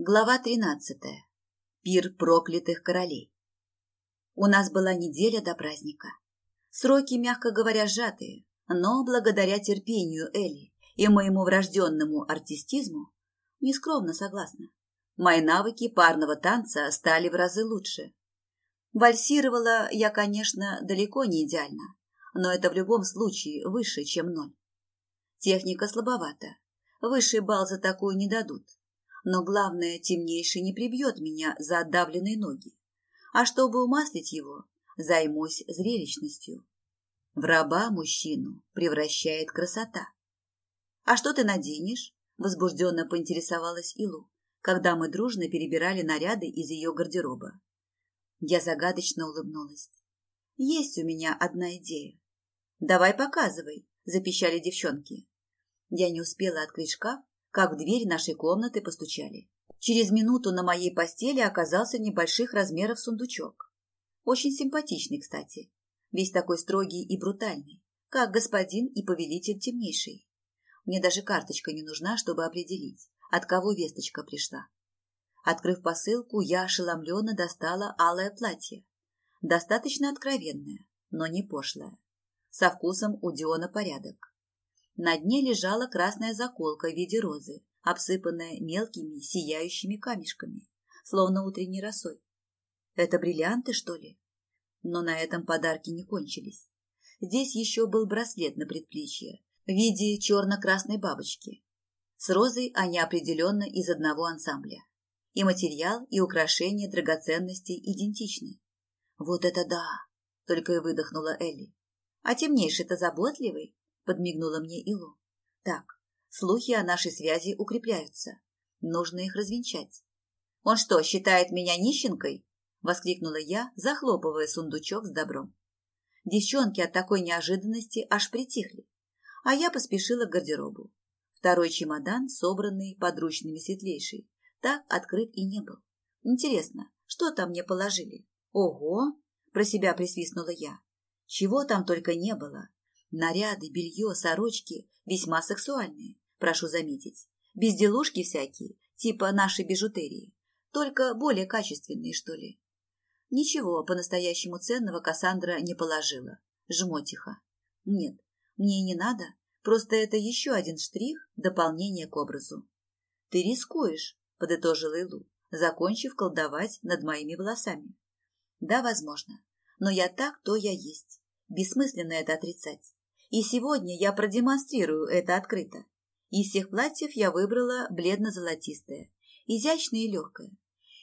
Глава тринадцатая. Пир проклятых королей. У нас была неделя до праздника. Сроки, мягко говоря, сжатые, но благодаря терпению Элли и моему врожденному артистизму, нескромно согласна, мои навыки парного танца стали в разы лучше. Вальсировала я, конечно, далеко не идеально, но это в любом случае выше, чем ноль. Техника слабовата, высший балл за такую не дадут но главное, темнейший не прибьет меня за отдавленные ноги. А чтобы умаслить его, займусь зрелищностью. В раба мужчину превращает красота. «А что ты наденешь?» – возбужденно поинтересовалась Илу, когда мы дружно перебирали наряды из ее гардероба. Я загадочно улыбнулась. «Есть у меня одна идея». «Давай показывай», – запищали девчонки. Я не успела открыть шкаф, как в дверь нашей комнаты постучали. Через минуту на моей постели оказался небольших размеров сундучок. Очень симпатичный, кстати. Весь такой строгий и брутальный, как господин и повелитель темнейший. Мне даже карточка не нужна, чтобы определить, от кого весточка пришла. Открыв посылку, я ошеломленно достала алое платье. Достаточно откровенное, но не пошлое. Со вкусом у Диона порядок. На дне лежала красная заколка в виде розы, обсыпанная мелкими сияющими камешками, словно утренней росой. Это бриллианты, что ли? Но на этом подарки не кончились. Здесь еще был браслет на предплечье в виде черно-красной бабочки. С розой они определенно из одного ансамбля. И материал, и украшения драгоценностей идентичны. Вот это да! Только и выдохнула Элли. А темнейший-то заботливый, подмигнула мне Илу. Так, слухи о нашей связи укрепляются. Нужно их развенчать. Он что, считает меня нищенкой? Воскликнула я, захлопывая сундучок с добром. Девчонки от такой неожиданности аж притихли, а я поспешила к гардеробу. Второй чемодан, собранный подручными светлейшей, так открыт и не был. Интересно, что там мне положили? Ого! Про себя присвистнула я. Чего там только не было. Наряды, белье, сорочки весьма сексуальные, прошу заметить. Безделушки всякие, типа нашей бижутерии, только более качественные, что ли. Ничего по-настоящему ценного Кассандра не положила. Жмотиха. Нет, мне и не надо, просто это еще один штрих дополнения к образу. Ты рискуешь, подытожила Илу, закончив колдовать над моими волосами. Да, возможно, но я так, то я есть. Бессмысленно это отрицать. И сегодня я продемонстрирую это открыто. Из всех платьев я выбрала бледно-золотистое, изящное и легкое.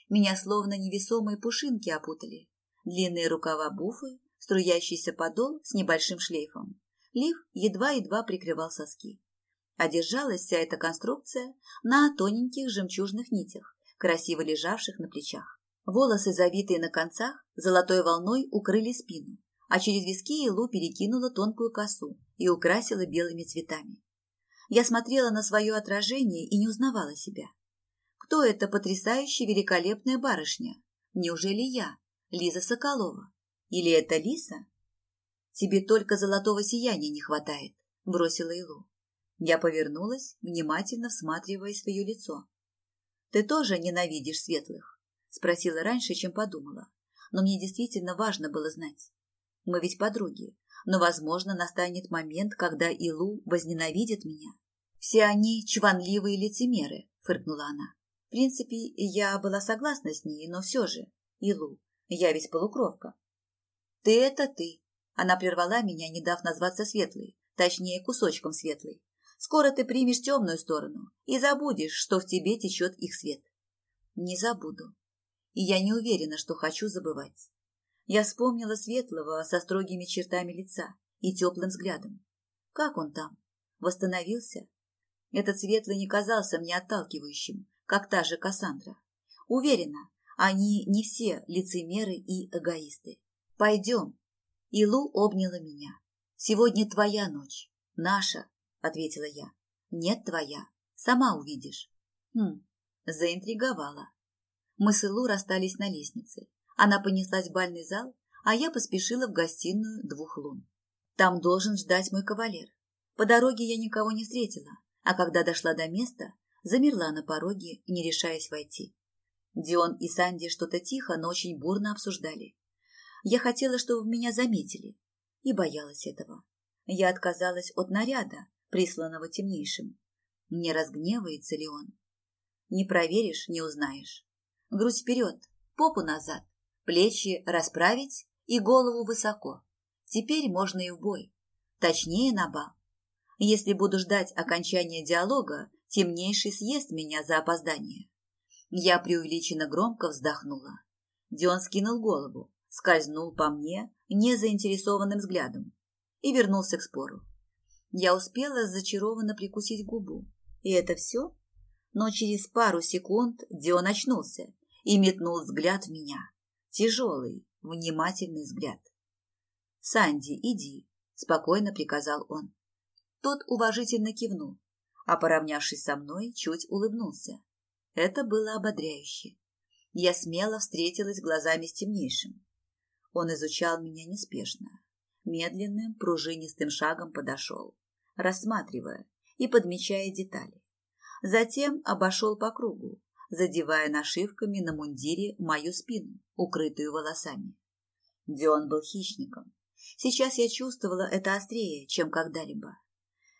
Меня словно невесомые пушинки опутали. Длинные рукава буфы, струящийся подол с небольшим шлейфом. Лиф едва-едва прикрывал соски. Одержалась вся эта конструкция на тоненьких жемчужных нитях, красиво лежавших на плечах. Волосы, завитые на концах, золотой волной укрыли спину, а через виски Илу перекинула тонкую косу и украсила белыми цветами. Я смотрела на свое отражение и не узнавала себя. Кто эта потрясающая великолепная барышня? Неужели я, Лиза Соколова? Или это Лиса? Тебе только золотого сияния не хватает, бросила Илу. Я повернулась, внимательно всматриваясь в ее лицо. Ты тоже ненавидишь светлых? Спросила раньше, чем подумала. Но мне действительно важно было знать. Мы ведь подруги, но, возможно, настанет момент, когда Илу возненавидит меня. Все они чванливые лицемеры, фыркнула она. В принципе, я была согласна с ней, но все же, Илу, я ведь полукровка. Ты это ты. Она прервала меня, не дав назваться светлой, точнее, кусочком светлой. Скоро ты примешь темную сторону и забудешь, что в тебе течет их свет. Не забуду. И я не уверена, что хочу забывать. Я вспомнила Светлого со строгими чертами лица и теплым взглядом. Как он там? Восстановился? Этот Светлый не казался мне отталкивающим, как та же Кассандра. Уверена, они не все лицемеры и эгоисты. Пойдем. Илу обняла меня. Сегодня твоя ночь. Наша, ответила я. Нет твоя. Сама увидишь. Хм, заинтриговала. Мы с Илу расстались на лестнице. Она понеслась в бальный зал, а я поспешила в гостиную двух лун. Там должен ждать мой кавалер. По дороге я никого не встретила, а когда дошла до места, Замерла на пороге, не решаясь войти. Дион и Санди что-то тихо, но очень бурно обсуждали. Я хотела, чтобы меня заметили, и боялась этого. Я отказалась от наряда, присланного темнейшим. Не разгневается ли он? Не проверишь, не узнаешь. Грудь вперед, попу назад, плечи расправить и голову высоко. Теперь можно и в бой. Точнее, на бал. Если буду ждать окончания диалога, темнейший съест меня за опоздание. Я преувеличенно громко вздохнула. Дион скинул голову, скользнул по мне незаинтересованным взглядом и вернулся к спору. Я успела зачарованно прикусить губу. И это все? Но через пару секунд Дион очнулся и метнул взгляд в меня. Тяжелый, внимательный взгляд. «Санди, иди», – спокойно приказал он. Тот уважительно кивнул, а, поравнявшись со мной, чуть улыбнулся. Это было ободряюще. Я смело встретилась глазами с темнейшим. Он изучал меня неспешно, медленным, пружинистым шагом подошел, рассматривая и подмечая детали. Затем обошел по кругу, задевая нашивками на мундире мою спину, укрытую волосами. Дион был хищником. Сейчас я чувствовала это острее, чем когда-либо.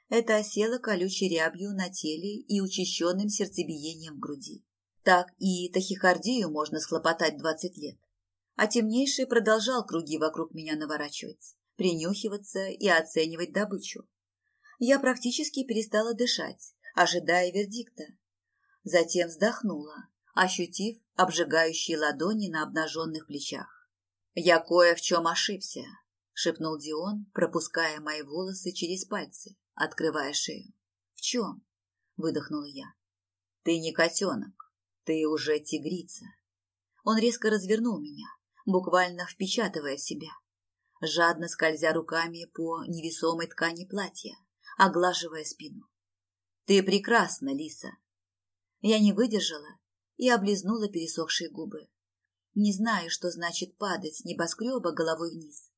Это осело колючей рябью на теле и учащенным сердцебиением в груди. Так и тахикардию можно схлопотать двадцать лет. А темнейший продолжал круги вокруг меня наворачивать, принюхиваться и оценивать добычу. Я практически перестала дышать, ожидая вердикта. Затем вздохнула, ощутив обжигающие ладони на обнаженных плечах. «Я кое в чем ошибся», — шепнул Дион, пропуская мои волосы через пальцы, открывая шею. «В чем?» — выдохнула я. «Ты не котенок, ты уже тигрица». Он резко развернул меня, буквально впечатывая себя, жадно скользя руками по невесомой ткани платья, оглаживая спину. «Ты прекрасна, Лиса!» Я не выдержала и облизнула пересохшие губы. Не знаю, что значит падать с небоскреба головой вниз,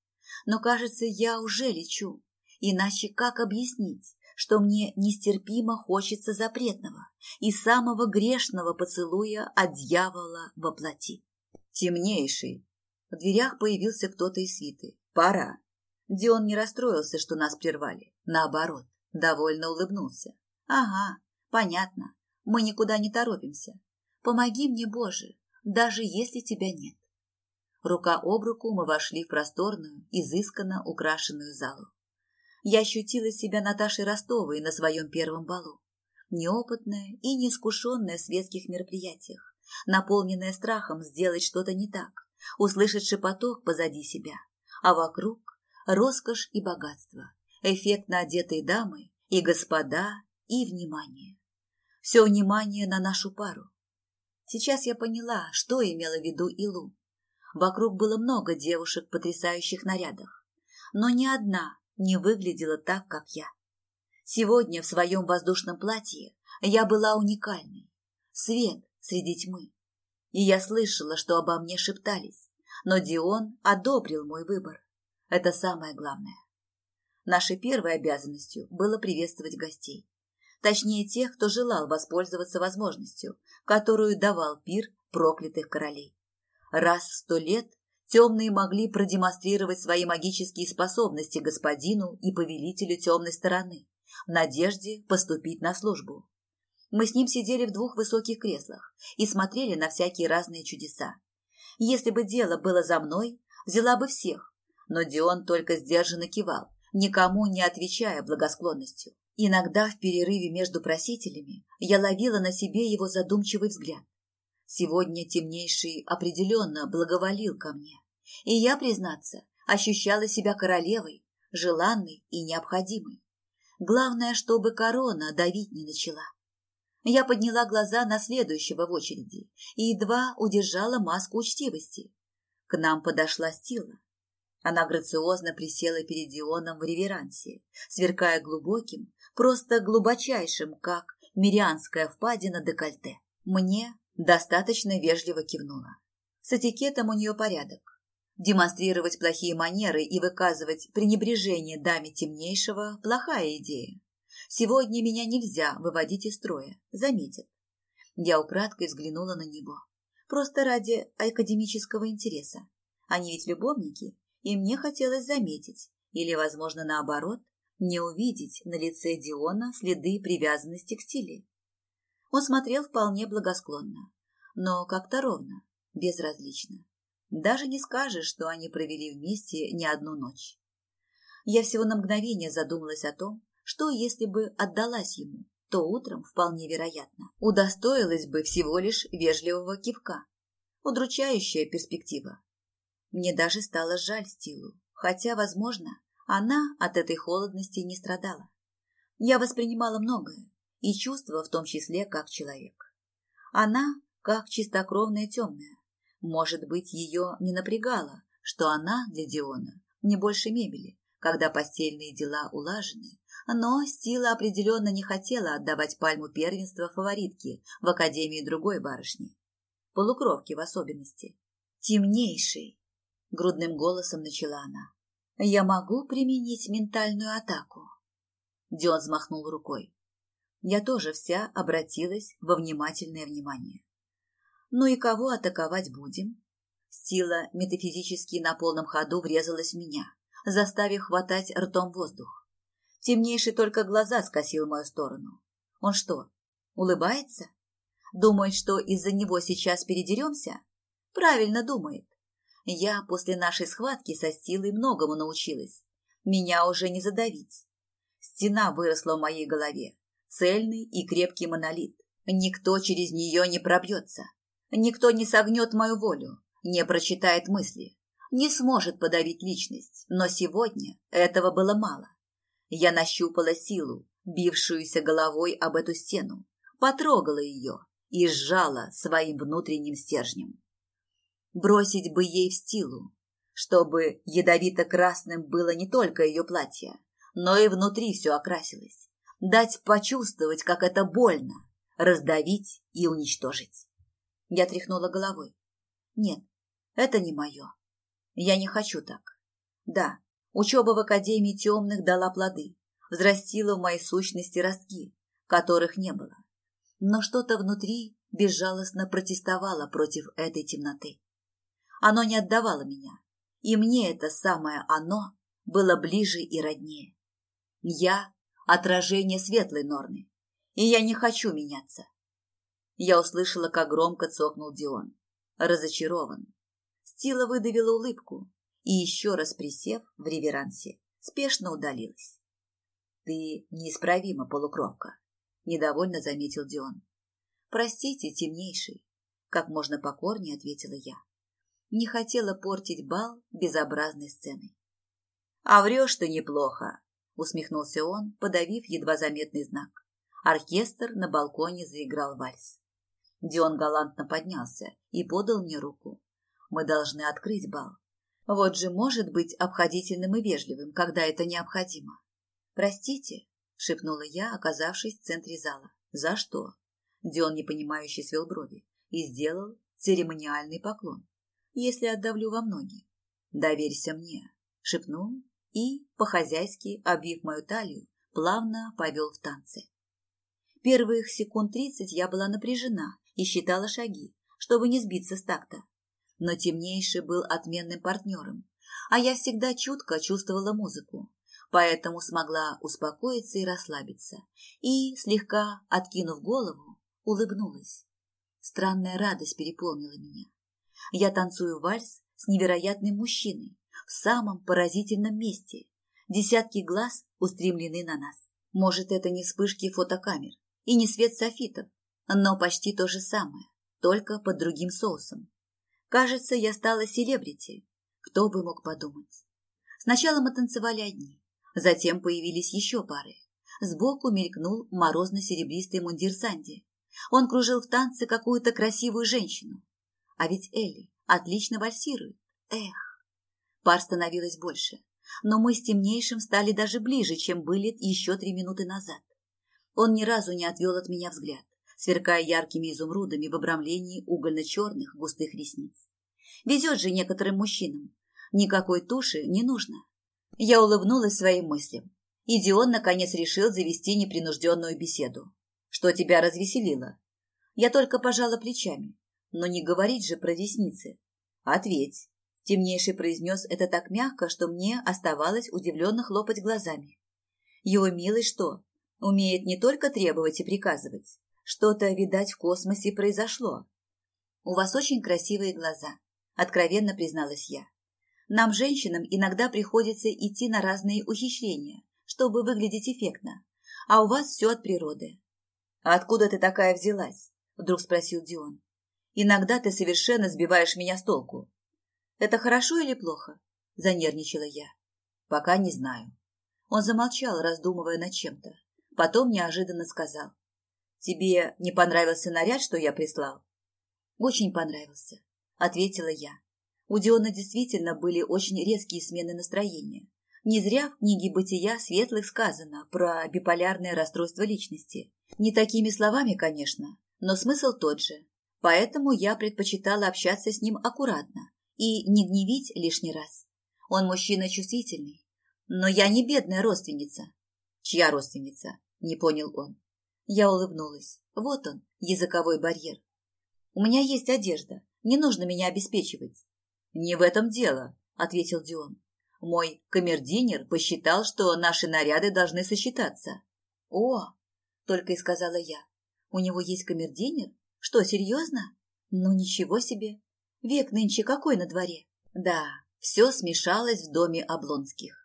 но, кажется, я уже лечу. Иначе как объяснить, что мне нестерпимо хочется запретного и самого грешного поцелуя от дьявола во плоти? Темнейший. В дверях появился кто-то из свиты. Пора. Дион не расстроился, что нас прервали. Наоборот, довольно улыбнулся. Ага, понятно. Мы никуда не торопимся. Помоги мне, Боже, даже если тебя нет. Рука об руку мы вошли в просторную, изысканно украшенную залу. Я ощутила себя Наташей Ростовой на своем первом балу. Неопытная и неискушенная в светских мероприятиях, наполненная страхом сделать что-то не так, услышать шепоток позади себя, а вокруг роскошь и богатство, эффектно одетые дамы и господа и внимание. Все внимание на нашу пару. Сейчас я поняла, что имела в виду Илу. Вокруг было много девушек в потрясающих нарядах, но ни одна не выглядела так, как я. Сегодня в своем воздушном платье я была уникальной. Свет среди тьмы. И я слышала, что обо мне шептались, но Дион одобрил мой выбор. Это самое главное. Нашей первой обязанностью было приветствовать гостей. Точнее, тех, кто желал воспользоваться возможностью, которую давал пир проклятых королей. Раз в сто лет темные могли продемонстрировать свои магические способности господину и повелителю темной стороны в надежде поступить на службу. Мы с ним сидели в двух высоких креслах и смотрели на всякие разные чудеса. Если бы дело было за мной, взяла бы всех, но Дион только сдержанно кивал, никому не отвечая благосклонностью. Иногда в перерыве между просителями я ловила на себе его задумчивый взгляд. Сегодня темнейший определенно благоволил ко мне, и я, признаться, ощущала себя королевой, желанной и необходимой. Главное, чтобы корона давить не начала. Я подняла глаза на следующего в очереди и едва удержала маску учтивости. К нам подошла Стила. Она грациозно присела перед Дионом в реверансе, сверкая глубоким, просто глубочайшим, как мирианская впадина декольте. Мне достаточно вежливо кивнула. С этикетом у нее порядок. Демонстрировать плохие манеры и выказывать пренебрежение даме темнейшего – плохая идея. Сегодня меня нельзя выводить из строя, заметят. Я украдкой взглянула на него. Просто ради академического интереса. Они ведь любовники, и мне хотелось заметить, или, возможно, наоборот, не увидеть на лице Диона следы привязанности к стиле. Он смотрел вполне благосклонно, но как-то ровно, безразлично. Даже не скажешь, что они провели вместе не одну ночь. Я всего на мгновение задумалась о том, что если бы отдалась ему, то утром, вполне вероятно, удостоилась бы всего лишь вежливого кивка. Удручающая перспектива. Мне даже стало жаль Стилу, хотя, возможно, она от этой холодности не страдала. Я воспринимала многое, и чувства в том числе как человек. Она как чистокровная темная. Может быть, ее не напрягало, что она для Диона не больше мебели, когда постельные дела улажены, но Стила определенно не хотела отдавать пальму первенства фаворитке в академии другой барышни. Полукровки в особенности. «Темнейший!» — грудным голосом начала она. «Я могу применить ментальную атаку?» Дион взмахнул рукой. Я тоже вся обратилась во внимательное внимание. «Ну и кого атаковать будем?» Сила метафизически на полном ходу врезалась в меня, заставив хватать ртом воздух. Темнейший только глаза скосил в мою сторону. Он что, улыбается? Думает, что из-за него сейчас передеремся? Правильно думает. Я после нашей схватки со Стилой многому научилась. Меня уже не задавить. Стена выросла в моей голове. Цельный и крепкий монолит. Никто через нее не пробьется. Никто не согнет мою волю, не прочитает мысли, не сможет подавить личность. Но сегодня этого было мало. Я нащупала силу, бившуюся головой об эту стену, потрогала ее и сжала своим внутренним стержнем. Бросить бы ей в стилу, чтобы ядовито-красным было не только ее платье, но и внутри все окрасилось, дать почувствовать, как это больно, раздавить и уничтожить. Я тряхнула головой. Нет, это не мое. Я не хочу так. Да, Учеба в Академии темных дала плоды, взрастила в моей сущности ростки, которых не было. Но что-то внутри безжалостно протестовало против этой темноты. Оно не отдавало меня, и мне это самое «оно» было ближе и роднее. Я – отражение светлой норны, и я не хочу меняться. Я услышала, как громко цокнул Дион. Разочарован. Стила выдавила улыбку, и еще раз присев в реверансе, спешно удалилась. «Ты неисправима, полукровка», — недовольно заметил Дион. «Простите, темнейший», — как можно покорнее ответила я. Не хотела портить бал безобразной сценой. «А врешь ты неплохо», — усмехнулся он, подавив едва заметный знак. Оркестр на балконе заиграл вальс. Дион галантно поднялся и подал мне руку. «Мы должны открыть бал. Вот же может быть обходительным и вежливым, когда это необходимо. «Простите», — шепнула я, оказавшись в центре зала. «За что?» Дион непонимающе свел брови и сделал церемониальный поклон. «Если отдавлю во ноги». «Доверься мне», — шепнул и, по-хозяйски, обвив мою талию, плавно повел в танце. Первых секунд тридцать я была напряжена и считала шаги, чтобы не сбиться с такта но темнейший был отменным партнером, а я всегда чутко чувствовала музыку, поэтому смогла успокоиться и расслабиться, и, слегка откинув голову, улыбнулась. Странная радость переполнила меня. Я танцую вальс с невероятным мужчиной в самом поразительном месте. Десятки глаз устремлены на нас. Может, это не вспышки фотокамер и не свет софитов, но почти то же самое, только под другим соусом. Кажется, я стала селебрити. Кто бы мог подумать. Сначала мы танцевали одни, затем появились еще пары. Сбоку мелькнул морозно-серебристый мундир Санди. Он кружил в танце какую-то красивую женщину. А ведь Элли отлично вальсирует. Эх! Пар становилось больше, но мы с темнейшим стали даже ближе, чем были еще три минуты назад. Он ни разу не отвел от меня взгляд сверкая яркими изумрудами в обрамлении угольно-черных густых ресниц. Везет же некоторым мужчинам. Никакой туши не нужно. Я улыбнулась своим мыслям. И Дион наконец решил завести непринужденную беседу. Что тебя развеселило? Я только пожала плечами. Но не говорить же про ресницы. Ответь. Темнейший произнес это так мягко, что мне оставалось удивленно хлопать глазами. Его милый что, умеет не только требовать и приказывать? Что-то, видать, в космосе произошло. У вас очень красивые глаза, откровенно призналась я. Нам, женщинам, иногда приходится идти на разные ухищрения, чтобы выглядеть эффектно, а у вас все от природы. «А откуда ты такая взялась?» – вдруг спросил Дион. «Иногда ты совершенно сбиваешь меня с толку». «Это хорошо или плохо?» – занервничала я. «Пока не знаю». Он замолчал, раздумывая над чем-то. Потом неожиданно сказал. «Тебе не понравился наряд, что я прислал?» «Очень понравился», – ответила я. У Диона действительно были очень резкие смены настроения. Не зря в книге «Бытия» светлых сказано про биполярное расстройство личности. Не такими словами, конечно, но смысл тот же. Поэтому я предпочитала общаться с ним аккуратно и не гневить лишний раз. Он мужчина чувствительный. Но я не бедная родственница. Чья родственница? Не понял он. Я улыбнулась. Вот он, языковой барьер. У меня есть одежда. Не нужно меня обеспечивать. «Не в этом дело», — ответил Дион. «Мой камердинер посчитал, что наши наряды должны сочетаться». «О!» — только и сказала я. «У него есть камердинер? Что, серьезно? Ну, ничего себе! Век нынче какой на дворе?» Да, все смешалось в доме Облонских.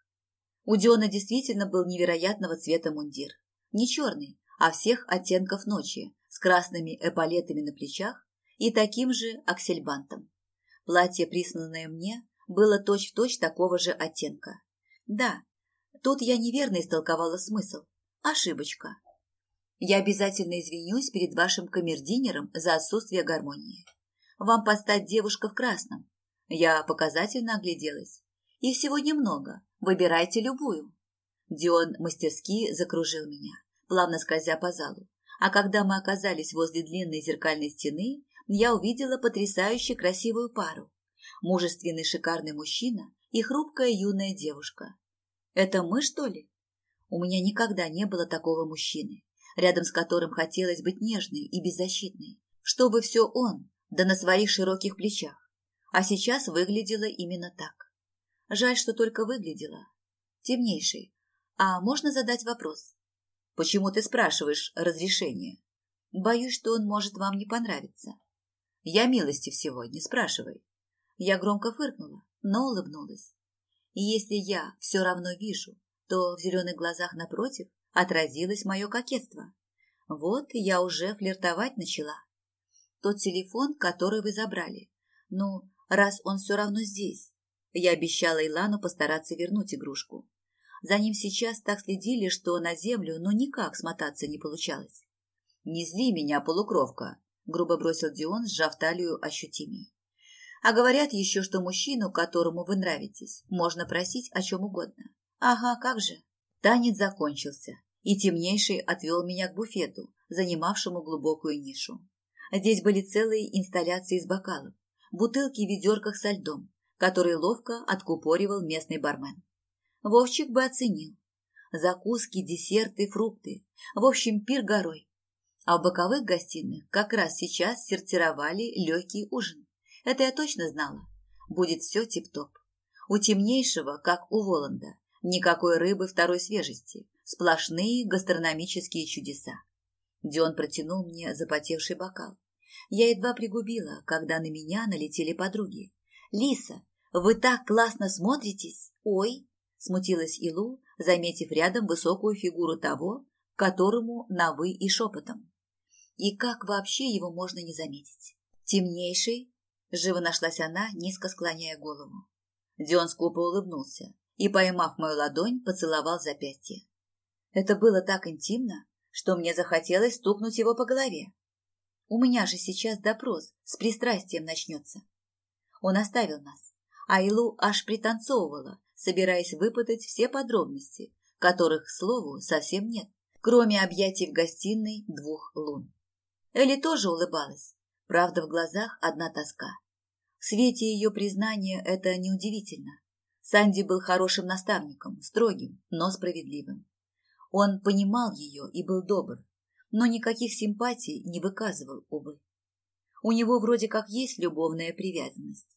У Диона действительно был невероятного цвета мундир. Не черный, а всех оттенков ночи, с красными эполетами на плечах и таким же аксельбантом. Платье, присланное мне, было точь-в-точь точь такого же оттенка. Да, тут я неверно истолковала смысл. Ошибочка. Я обязательно извинюсь перед вашим камердинером за отсутствие гармонии. Вам постать девушка в красном. Я показательно огляделась. И всего немного. Выбирайте любую. Дион мастерски закружил меня, плавно скользя по залу. А когда мы оказались возле длинной зеркальной стены, я увидела потрясающе красивую пару. Мужественный шикарный мужчина и хрупкая юная девушка. Это мы, что ли? У меня никогда не было такого мужчины, рядом с которым хотелось быть нежной и беззащитной, чтобы все он, да на своих широких плечах. А сейчас выглядело именно так. Жаль, что только выглядело. Темнейший. А можно задать вопрос? Почему ты спрашиваешь разрешение? Боюсь, что он может вам не понравиться. Я милости всего, не спрашивай. Я громко фыркнула, но улыбнулась. И если я все равно вижу, то в зеленых глазах напротив отразилось мое кокетство. Вот я уже флиртовать начала. Тот телефон, который вы забрали. Ну, раз он все равно здесь. Я обещала Илану постараться вернуть игрушку. За ним сейчас так следили, что на землю ну никак смотаться не получалось. «Не зли меня, полукровка!» – грубо бросил Дион, сжав талию ощутимей. «А говорят еще, что мужчину, которому вы нравитесь, можно просить о чем угодно. Ага, как же!» Танец закончился, и темнейший отвел меня к буфету, занимавшему глубокую нишу. Здесь были целые инсталляции из бокалов, бутылки в ведерках со льдом, которые ловко откупоривал местный бармен. Вовчик бы оценил. Закуски, десерты, фрукты. В общем, пир горой. А в боковых гостиных как раз сейчас сортировали легкий ужин. Это я точно знала. Будет все тип-топ. У темнейшего, как у Воланда, никакой рыбы второй свежести, сплошные гастрономические чудеса. Дион протянул мне запотевший бокал. Я едва пригубила, когда на меня налетели подруги. «Лиса, вы так классно смотритесь!» «Ой!» – смутилась Илу, заметив рядом высокую фигуру того, которому на «вы» и шепотом. И как вообще его можно не заметить? Темнейший? Живо нашлась она, низко склоняя голову. Дион скупо улыбнулся и, поймав мою ладонь, поцеловал запястье. Это было так интимно, что мне захотелось стукнуть его по голове. У меня же сейчас допрос с пристрастием начнется. Он оставил нас, а Илу аж пританцовывала, собираясь выпытать все подробности, которых, к слову, совсем нет, кроме объятий в гостиной двух лун. Элли тоже улыбалась. Правда, в глазах одна тоска. В свете ее признания это неудивительно. Санди был хорошим наставником, строгим, но справедливым. Он понимал ее и был добр, но никаких симпатий не выказывал, увы. У него вроде как есть любовная привязанность.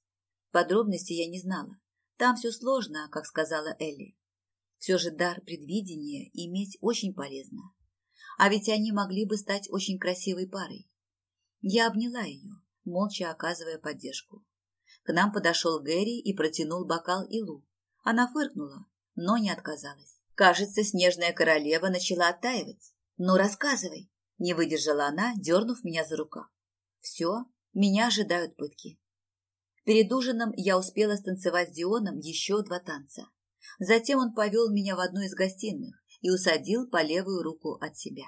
Подробностей я не знала. Там все сложно, как сказала Элли. Все же дар предвидения иметь очень полезно. А ведь они могли бы стать очень красивой парой. Я обняла ее, молча оказывая поддержку. К нам подошел Гэри и протянул бокал Илу. Она фыркнула, но не отказалась. Кажется, снежная королева начала оттаивать. «Ну, рассказывай!» Не выдержала она, дернув меня за рукав. «Все, меня ожидают пытки». Перед ужином я успела станцевать с Дионом еще два танца. Затем он повел меня в одну из гостиных и усадил по левую руку от себя.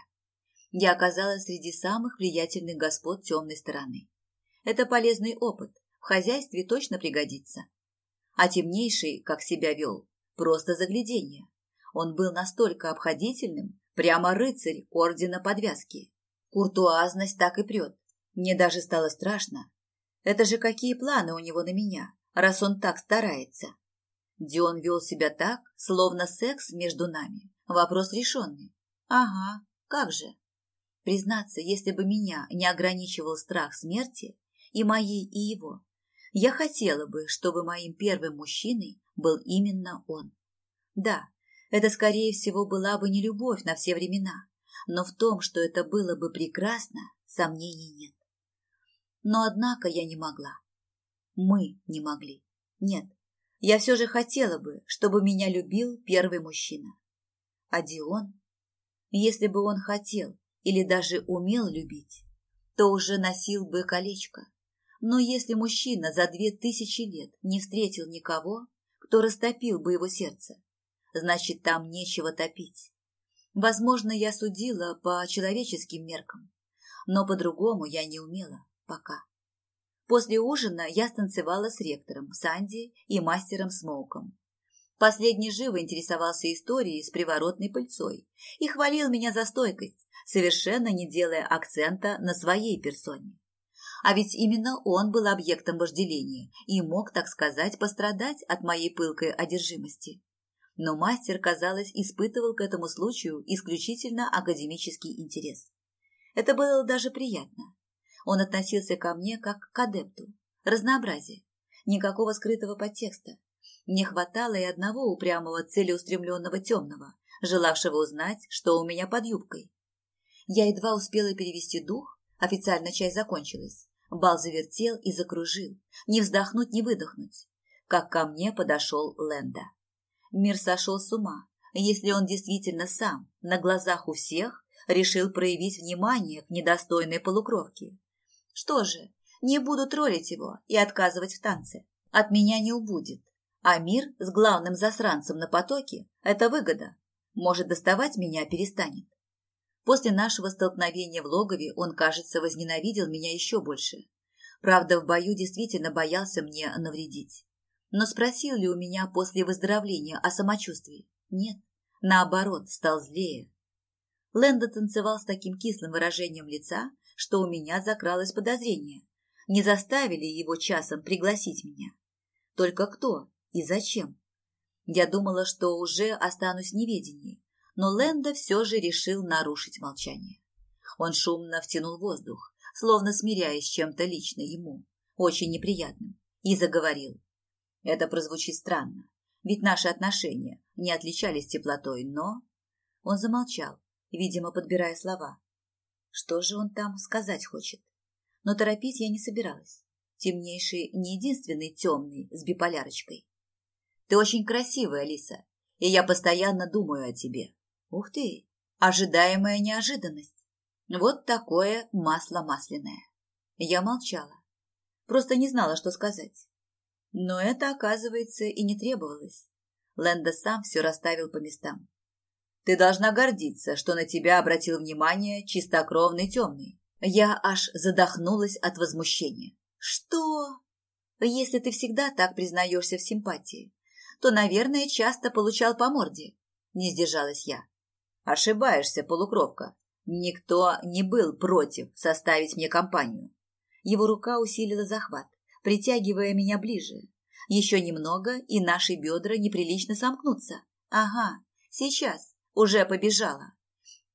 Я оказалась среди самых влиятельных господ темной стороны. Это полезный опыт, хозяйстве точно пригодится. А темнейший, как себя вел, просто загляденье. Он был настолько обходительным, прямо рыцарь ордена подвязки. Куртуазность так и прет. Мне даже стало страшно. Это же какие планы у него на меня, раз он так старается. Дион вел себя так, словно секс между нами. Вопрос решенный. Ага, как же. Признаться, если бы меня не ограничивал страх смерти, и моей, и его, я хотела бы, чтобы моим первым мужчиной был именно он. Да, это, скорее всего, была бы не любовь на все времена, но в том, что это было бы прекрасно, сомнений нет. Но, однако, я не могла. Мы не могли. Нет, я все же хотела бы, чтобы меня любил первый мужчина. А Дион? Если бы он хотел или даже умел любить, то уже носил бы колечко. Но если мужчина за две тысячи лет не встретил никого, кто растопил бы его сердце, значит, там нечего топить. Возможно, я судила по человеческим меркам, но по-другому я не умела пока. После ужина я станцевала с ректором, Санди и мастером Смоуком. Последний живо интересовался историей с приворотной пыльцой и хвалил меня за стойкость, совершенно не делая акцента на своей персоне. А ведь именно он был объектом вожделения и мог, так сказать, пострадать от моей пылкой одержимости но мастер, казалось, испытывал к этому случаю исключительно академический интерес. Это было даже приятно. Он относился ко мне как к адепту. Разнообразие. Никакого скрытого подтекста. Не хватало и одного упрямого целеустремленного темного, желавшего узнать, что у меня под юбкой. Я едва успела перевести дух, официально часть закончилась. Бал завертел и закружил, не вздохнуть, не выдохнуть, как ко мне подошел Ленда. Мир сошел с ума, если он действительно сам, на глазах у всех, решил проявить внимание к недостойной полукровке. Что же, не буду троллить его и отказывать в танце. От меня не убудет. А мир с главным засранцем на потоке – это выгода. Может, доставать меня перестанет. После нашего столкновения в логове он, кажется, возненавидел меня еще больше. Правда, в бою действительно боялся мне навредить. Но спросил ли у меня после выздоровления о самочувствии? Нет. Наоборот, стал злее. Лэнда танцевал с таким кислым выражением лица, что у меня закралось подозрение. Не заставили его часом пригласить меня. Только кто и зачем? Я думала, что уже останусь в неведении, но Лэнда все же решил нарушить молчание. Он шумно втянул воздух, словно смиряясь чем-то лично ему, очень неприятным, и заговорил. Это прозвучит странно, ведь наши отношения не отличались теплотой, но... Он замолчал, видимо, подбирая слова. Что же он там сказать хочет? Но торопить я не собиралась. Темнейший не единственный темный с биполярочкой. Ты очень красивая, Алиса, и я постоянно думаю о тебе. Ух ты, ожидаемая неожиданность. Вот такое масло масляное. Я молчала. Просто не знала, что сказать. Но это, оказывается, и не требовалось. Лэнда сам все расставил по местам. Ты должна гордиться, что на тебя обратил внимание чистокровный темный. Я аж задохнулась от возмущения. Что? Если ты всегда так признаешься в симпатии, то, наверное, часто получал по морде. Не сдержалась я. Ошибаешься, полукровка. Никто не был против составить мне компанию. Его рука усилила захват притягивая меня ближе. Еще немного, и наши бедра неприлично сомкнутся. Ага, сейчас. уже побежала.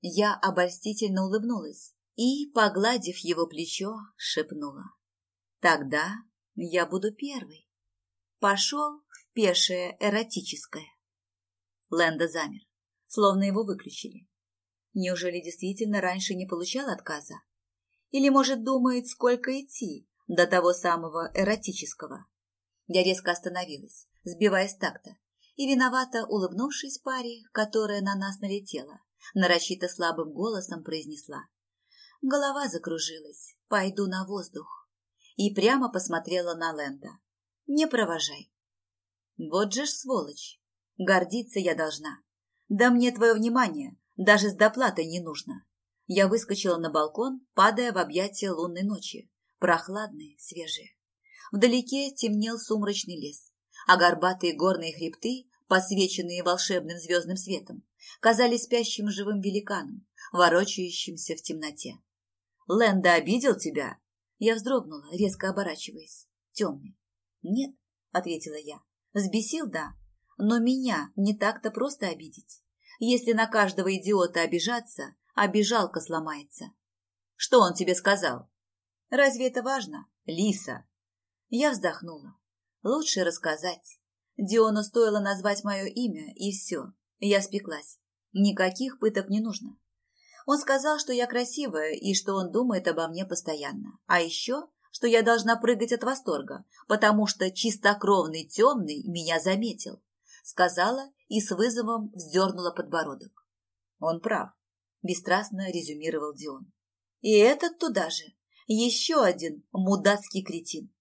Я обольстительно улыбнулась и, погладив его плечо, шепнула. Тогда я буду первой. Пошел в пешее эротическое. Лэнда замер, словно его выключили. Неужели действительно раньше не получал отказа? Или, может, думает, сколько идти до того самого эротического? Я резко остановилась, сбиваясь такта, и, виновато улыбнувшись паре, которая на нас налетела, нарочито слабым голосом произнесла. Голова закружилась, пойду на воздух. И прямо посмотрела на Лэнда. Не провожай. Вот же ж сволочь. Гордиться я должна. Да мне твое внимание даже с доплатой не нужно. Я выскочила на балкон, падая в объятия лунной ночи, прохладные, свежие. Вдалеке темнел сумрачный лес, а горбатые горные хребты, посвеченные волшебным звездным светом, казались спящим живым великаном, ворочающимся в темноте. «Лэнда обидел тебя?» Я вздрогнула, резко оборачиваясь. «Темный». «Нет», — ответила я. «Взбесил, да, но меня не так-то просто обидеть. Если на каждого идиота обижаться, обижалка сломается». «Что он тебе сказал?» «Разве это важно?» «Лиса». Я вздохнула. «Лучше рассказать. Диону стоило назвать мое имя, и все. Я спеклась. Никаких пыток не нужно. Он сказал, что я красивая и что он думает обо мне постоянно. А еще, что я должна прыгать от восторга, потому что чистокровный темный меня заметил. Сказала и с вызовом вздернула подбородок. Он прав, бесстрастно резюмировал Дион. И этот туда же. Еще один мудацкий кретин.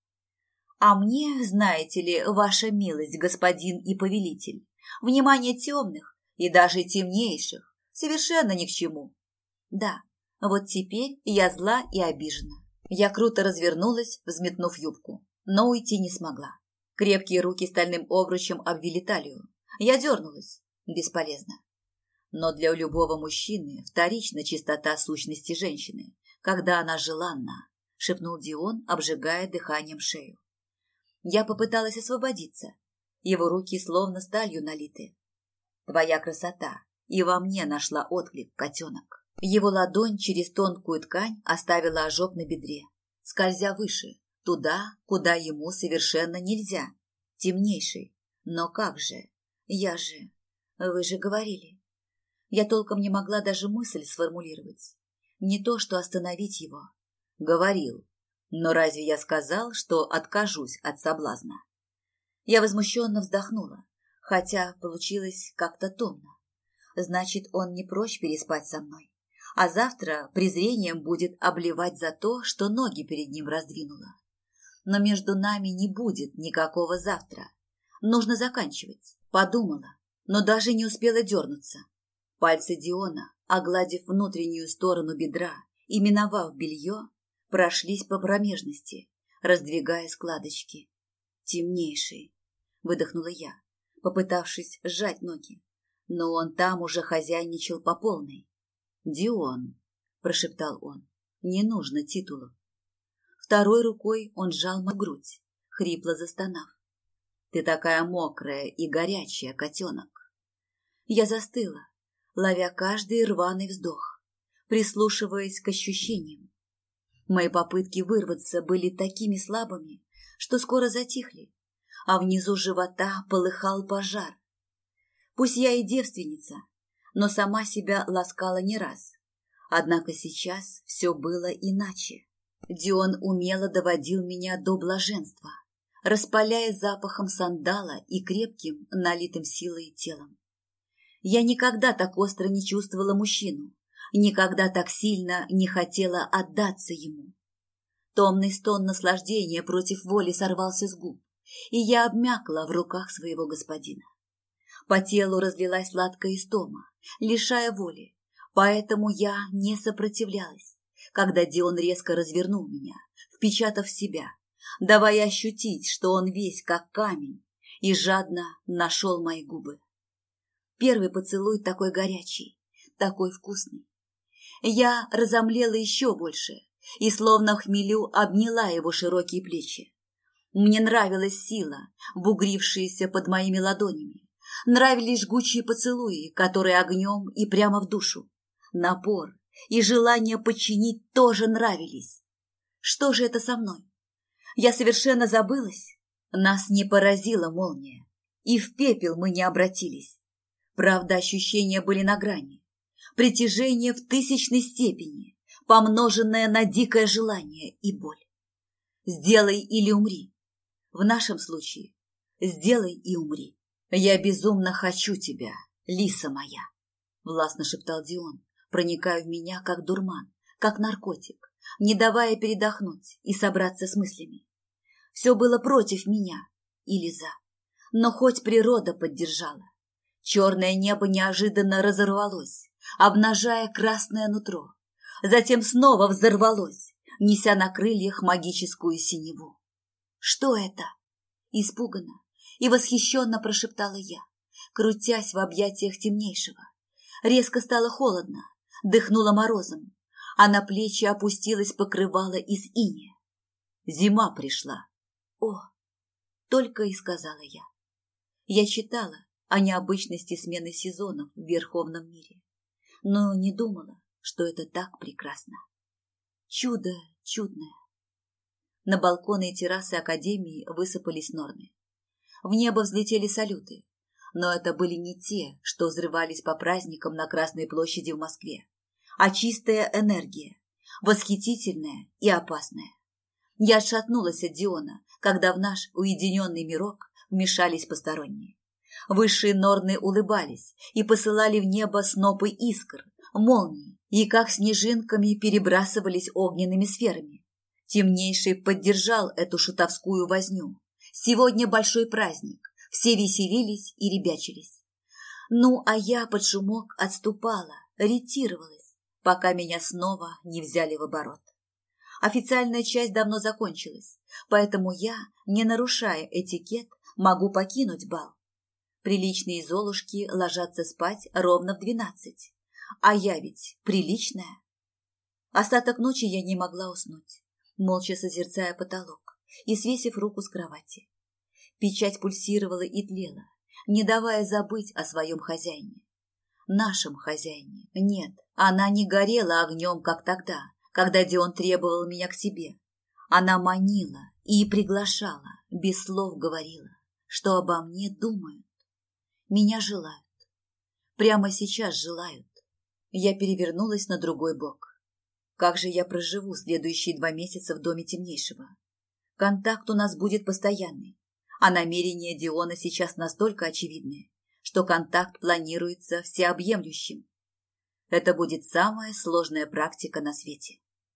А мне, знаете ли, ваша милость, господин и повелитель, внимание темных и даже темнейших совершенно ни к чему. Да, вот теперь я зла и обижена. Я круто развернулась, взметнув юбку, но уйти не смогла. Крепкие руки стальным обручем обвили талию. Я дернулась. Бесполезно. Но для любого мужчины вторична чистота сущности женщины, когда она желанна, шепнул Дион, обжигая дыханием шею. Я попыталась освободиться. Его руки словно сталью налиты. Твоя красота, и во мне нашла отклик, котенок. Его ладонь через тонкую ткань оставила ожог на бедре, скользя выше, туда, куда ему совершенно нельзя. Темнейший. Но как же? Я же... Вы же говорили. Я толком не могла даже мысль сформулировать. Не то, что остановить его. Говорил. Но разве я сказал, что откажусь от соблазна? Я возмущенно вздохнула, хотя получилось как-то томно. Значит, он не прочь переспать со мной а завтра презрением будет обливать за то, что ноги перед ним раздвинула. Но между нами не будет никакого завтра. Нужно заканчивать. Подумала, но даже не успела дернуться. Пальцы Диона, огладив внутреннюю сторону бедра и миновав белье, прошлись по промежности, раздвигая складочки. Темнейший, выдохнула я, попытавшись сжать ноги. Но он там уже хозяйничал по полной. «Дион», — прошептал он, — «не нужно титулов». Второй рукой он сжал мою грудь, хрипло застонав. «Ты такая мокрая и горячая, котенок». Я застыла, ловя каждый рваный вздох, прислушиваясь к ощущениям. Мои попытки вырваться были такими слабыми, что скоро затихли, а внизу живота полыхал пожар. Пусть я и девственница, но сама себя ласкала не раз. Однако сейчас все было иначе. Дион умело доводил меня до блаженства, распаляя запахом сандала и крепким, налитым силой телом. Я никогда так остро не чувствовала мужчину, никогда так сильно не хотела отдаться ему. Томный стон наслаждения против воли сорвался с губ, и я обмякла в руках своего господина. По телу разлилась сладкая истома, лишая воли, поэтому я не сопротивлялась, когда Дион резко развернул меня, впечатав себя, давая ощутить, что он весь как камень, и жадно нашел мои губы. Первый поцелуй такой горячий, такой вкусный. Я разомлела еще больше и, словно хмелю, обняла его широкие плечи. Мне нравилась сила, бугрившаяся под моими ладонями, Нравились жгучие поцелуи, которые огнем и прямо в душу. Напор и желание подчинить тоже нравились. Что же это со мной? Я совершенно забылась. Нас не поразила молния, и в пепел мы не обратились. Правда, ощущения были на грани. Притяжение в тысячной степени, помноженное на дикое желание и боль. Сделай или умри. В нашем случае сделай и умри. Я безумно хочу тебя, лиса моя, властно шептал Дион, проникая в меня как дурман, как наркотик, не давая передохнуть и собраться с мыслями. Все было против меня или за. Но хоть природа поддержала. Черное небо неожиданно разорвалось, обнажая красное нутро. Затем снова взорвалось, неся на крыльях магическую синеву. «Что это?» Испуганно и восхищенно прошептала я, крутясь в объятиях темнейшего. Резко стало холодно, дыхнуло морозом, а на плечи опустилось покрывало из иния. Зима пришла. О, только и сказала я. Я читала о необычности смены сезонов в Верховном мире, но не думала, что это так прекрасно. Чудо чудное. На балконы и террасы Академии высыпались норны. В небо взлетели салюты, но это были не те, что взрывались по праздникам на Красной площади в Москве, а чистая энергия, восхитительная и опасная. Я отшатнулась от Диона, когда в наш уединенный мирок вмешались посторонние. Высшие норны улыбались и посылали в небо снопы искр, молний, и как снежинками перебрасывались огненными сферами. Темнейший поддержал эту шутовскую возню. Сегодня большой праздник, все веселились и ребячились. Ну, а я под шумок отступала, ретировалась, пока меня снова не взяли в оборот. Официальная часть давно закончилась, поэтому я, не нарушая этикет, могу покинуть бал. Приличные золушки ложатся спать ровно в двенадцать. А я ведь приличная. Остаток ночи я не могла уснуть, молча созерцая потолок и свесив руку с кровати. Печать пульсировала и тлела, не давая забыть о своем хозяине. Нашем хозяине. Нет, она не горела огнем, как тогда, когда Дион требовал меня к себе. Она манила и приглашала, без слов говорила, что обо мне думают. Меня желают. Прямо сейчас желают. Я перевернулась на другой бок. Как же я проживу следующие два месяца в доме темнейшего? Контакт у нас будет постоянный, а намерения Диона сейчас настолько очевидны, что контакт планируется всеобъемлющим. Это будет самая сложная практика на свете.